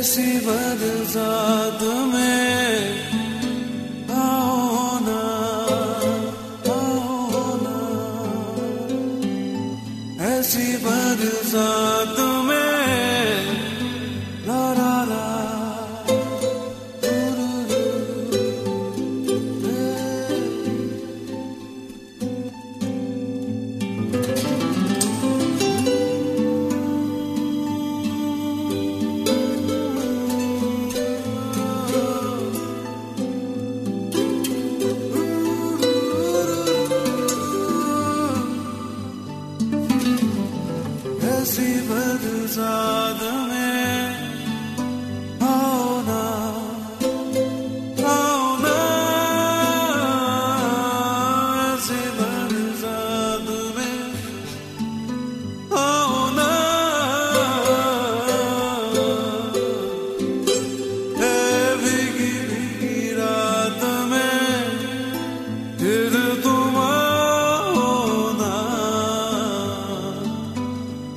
ऐसी बरसात में